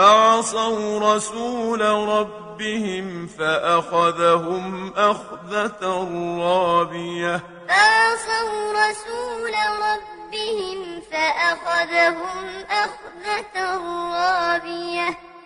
فَعَصَوْا رَسُولَ رَبِّهِمْ فَأَخَذَهُمْ أَخْذَةً رَّابِيَةً. فَعَصَوْا رَسُولَ رَبِّهِمْ فَأَخَذَهُمْ أَخْذَةً رَّابِيَةً.